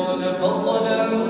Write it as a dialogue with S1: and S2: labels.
S1: يبتغون فضلا